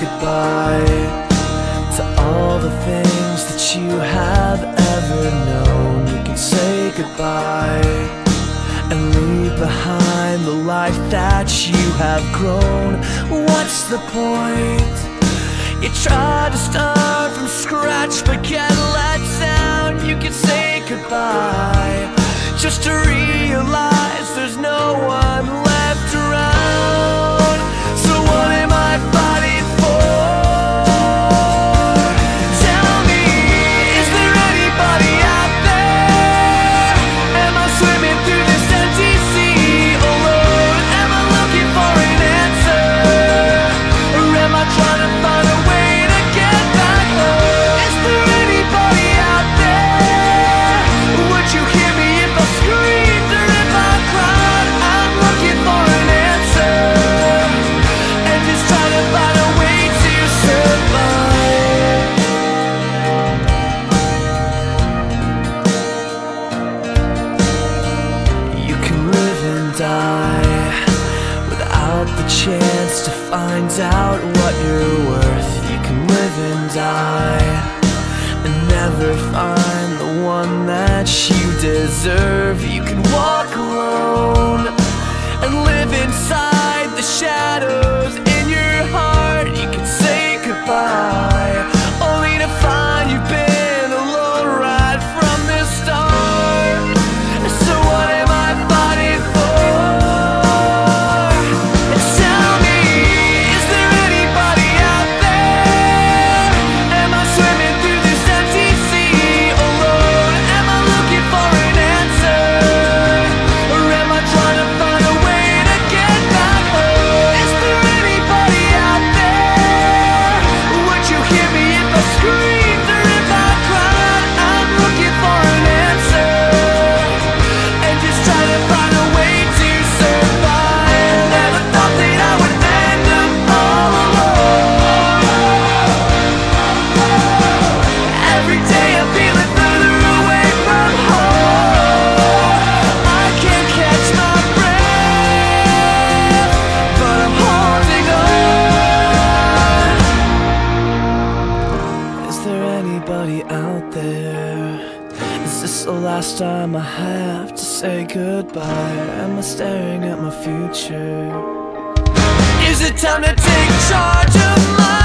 goodbye to all the things that you have ever known. You can say goodbye and leave behind the life that you have grown. What's the point? You try to start from scratch, but get die Without the chance to find out what you're worth. You can live and die And never find the one that you deserve. You can walk alone. anybody out there? Is this the last time I have to say goodbye? Am I staring at my future? Is it time to take charge of my